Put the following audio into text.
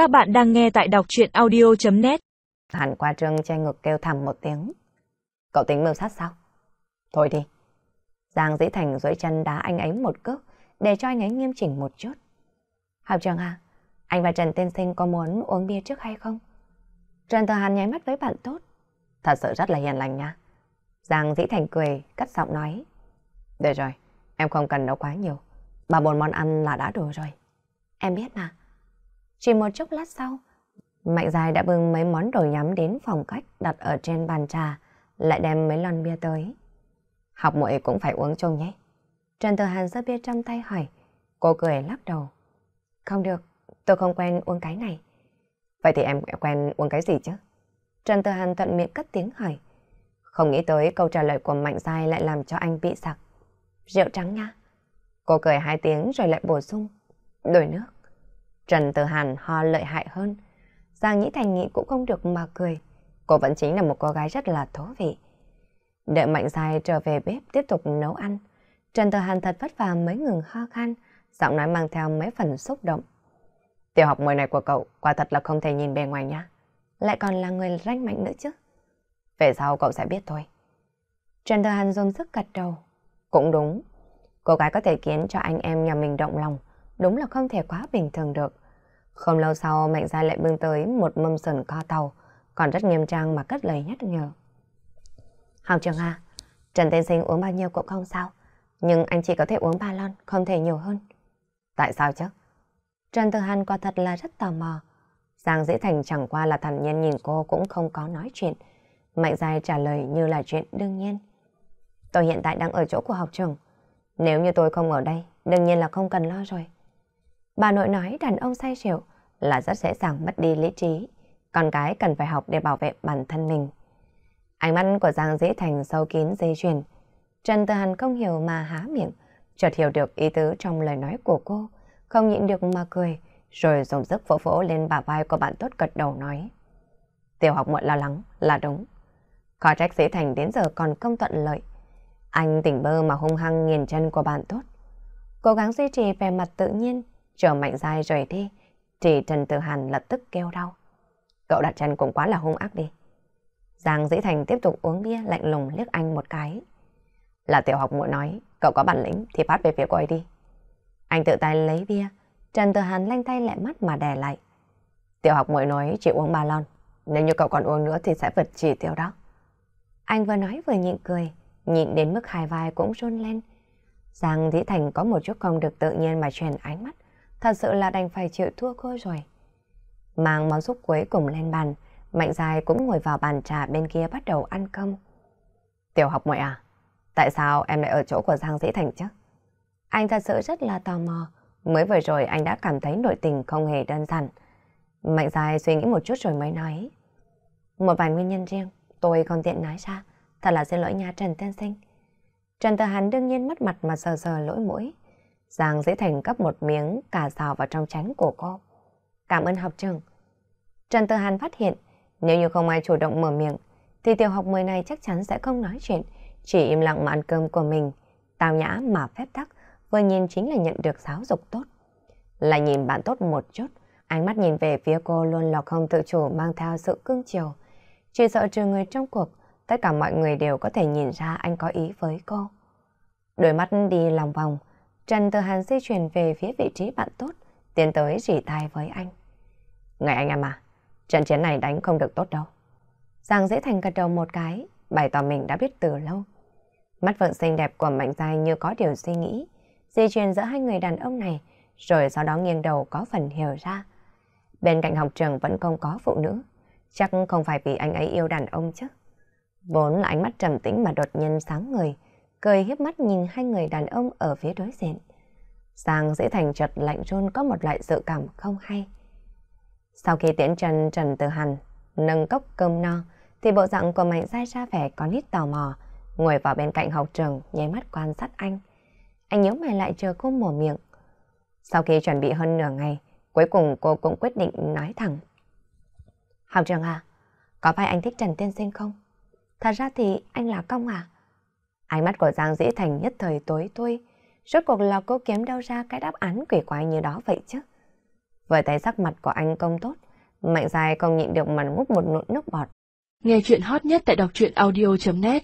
Các bạn đang nghe tại đọc chuyện audio.net Hàn qua trương che ngực kêu thầm một tiếng. Cậu tính mưu sát sao? Thôi đi. Giang Dĩ Thành duỗi chân đá anh ấy một cước để cho anh ấy nghiêm chỉnh một chút. Học trường à, anh và Trần Tiên Sinh có muốn uống bia trước hay không? Trần Thừa Hàn nháy mắt với bạn tốt. Thật sự rất là hiền lành nha. Giang Dĩ Thành cười, cắt giọng nói. Được rồi, em không cần nấu quá nhiều. Bà bốn món ăn là đã đủ rồi. Em biết mà. Chỉ một chốc lát sau, Mạnh Dài đã bưng mấy món đồ nhắm đến phòng khách đặt ở trên bàn trà, lại đem mấy lon bia tới. Học muội cũng phải uống chung nhé. Trần Thừa Hàn giơ bia trong tay hỏi. Cô cười lắc đầu. Không được, tôi không quen uống cái này. Vậy thì em quen uống cái gì chứ? Trần Thừa Hàn thuận miệng cất tiếng hỏi. Không nghĩ tới câu trả lời của Mạnh Giai lại làm cho anh bị sặc. Rượu trắng nha. Cô cười hai tiếng rồi lại bổ sung. Đổi nước. Trần Tử Hàn ho lợi hại hơn. Giang Nhĩ Thành nghĩ cũng không được mà cười. Cô vẫn chính là một cô gái rất là thú vị. Đợi Mạnh Dài trở về bếp tiếp tục nấu ăn. Trần Tử Hàn thật vất vả mới ngừng ho khan, giọng nói mang theo mấy phần xúc động. Tiểu học mùi này của cậu quả thật là không thể nhìn bề ngoài nhá. Lại còn là người ranh mạnh nữa chứ. Về sau cậu sẽ biết thôi. Trần Tử Hàn dùng sức gật đầu. Cũng đúng. Cô gái có thể khiến cho anh em nhà mình động lòng. Đúng là không thể quá bình thường được. Không lâu sau Mạnh Gia lại bưng tới một mâm sườn co tàu, còn rất nghiêm trang mà cất lời nhắc nhở. Học trường A, Trần Tiên Sinh uống bao nhiêu cũng không sao, nhưng anh chỉ có thể uống ba lon, không thể nhiều hơn. Tại sao chứ? Trần Tử Hàn quả thật là rất tò mò. Giang Dĩ Thành chẳng qua là thản nhiên nhìn cô cũng không có nói chuyện. Mạnh Giai trả lời như là chuyện đương nhiên. Tôi hiện tại đang ở chỗ của học trường. Nếu như tôi không ở đây, đương nhiên là không cần lo rồi. Bà nội nói đàn ông say rượu là rất dễ dàng mất đi lý trí. Con cái cần phải học để bảo vệ bản thân mình. Ánh mắt của Giang Dĩ Thành sâu kín dây chuyền. Trần Tư Hàn không hiểu mà há miệng, chợt hiểu được ý tứ trong lời nói của cô, không nhịn được mà cười, rồi dùng sức vỗ vỗ lên bả vai của bạn tốt gật đầu nói. Tiểu học muộn lo lắng là đúng. Khó trách Dĩ Thành đến giờ còn không thuận lợi. Anh tỉnh bơ mà hung hăng nghiền chân của bạn tốt. Cố gắng duy trì vẻ mặt tự nhiên, chờ mạnh dài rời đi, thì Trần Tử Hàn lập tức kêu đau. Cậu đặt chân cũng quá là hung ác đi. Giang Dĩ Thành tiếp tục uống bia lạnh lùng liếc anh một cái. Là tiểu học muội nói, cậu có bản lĩnh thì phát về phía cô ấy đi. Anh tự tay lấy bia, Trần Tử Hàn lanh tay lẹ mắt mà đè lại. Tiểu học muội nói chỉ uống ba lon, nếu như cậu còn uống nữa thì sẽ vượt chỉ tiêu đó. Anh vừa nói vừa nhịn cười, nhịn đến mức hai vai cũng run lên. Giang Dĩ Thành có một chút không được tự nhiên mà truyền ánh mắt, thật sự là đành phải chịu thua cô rồi. Mang món súp cuối cùng lên bàn, Mạnh Dài cũng ngồi vào bàn trà bên kia bắt đầu ăn cơm. Tiểu học muội à, tại sao em lại ở chỗ của Giang Dĩ Thành chứ? Anh thật sự rất là tò mò, mới vừa rồi anh đã cảm thấy nội tình không hề đơn giản. Mạnh Dài suy nghĩ một chút rồi mới nói. Một vài nguyên nhân riêng, tôi không tiện nói ra, thật là xin lỗi nha Trần Tiên Sinh. Trần Tử Hàn đương nhiên mất mặt mà sờ sờ lỗi mũi. Giang dễ thành cấp một miếng cà xào vào trong chén của cô. Cảm ơn học trường. Trần Tư Hàn phát hiện, nếu như không ai chủ động mở miệng, thì tiểu học 10 này chắc chắn sẽ không nói chuyện, chỉ im lặng mà ăn cơm của mình. Tào nhã mà phép tắc, vừa nhìn chính là nhận được giáo dục tốt. Lại nhìn bạn tốt một chút, ánh mắt nhìn về phía cô luôn là không tự chủ mang theo sự cưng chiều. Chỉ sợ trừ người trong cuộc, tất cả mọi người đều có thể nhìn ra anh có ý với cô. Đôi mắt đi lòng vòng, Trần Tử Hàn di chuyển về phía vị trí bạn tốt, tiến tới rỉ tai với anh. Ngày anh em à, trận chiến này đánh không được tốt đâu. Giang dễ thành gật đầu một cái, bày tỏ mình đã biết từ lâu. Mắt vợ xinh đẹp của Mạnh Giai như có điều suy nghĩ, di chuyển giữa hai người đàn ông này, rồi sau đó nghiêng đầu có phần hiểu ra. Bên cạnh học trường vẫn không có phụ nữ, chắc không phải vì anh ấy yêu đàn ông chứ. Vốn là ánh mắt trầm tĩnh mà đột nhiên sáng người, cười hiếp mắt nhìn hai người đàn ông ở phía đối diện. Giang dễ thành chợt lạnh run có một loại dự cảm không hay. Sau khi tiễn Trần Trần Từ Hàn nâng cốc cơm no, thì bộ dạng của Mạnh Giai ra vẻ có nít tò mò, ngồi vào bên cạnh học trường nháy mắt quan sát anh. Anh nhớ mày lại chờ cô mổ miệng. Sau khi chuẩn bị hơn nửa ngày, cuối cùng cô cũng quyết định nói thẳng. Học trường à, có phải anh thích Trần Tiên Sinh không? Thật ra thì anh là công à? Ánh mắt của Giang Dĩ Thành nhất thời tối thui. Rốt cuộc là cô kiếm đâu ra cái đáp án quỷ quái như đó vậy chứ? Vừa thấy sắc mặt của anh công tốt, Mạnh dài không nhịn được mà ngút một nụn nước bọt. Nghe chuyện hot nhất tại đọc truyện audio.net